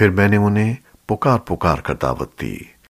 फिर मैंने उन्हें पुकार पुकार कर दावत दी।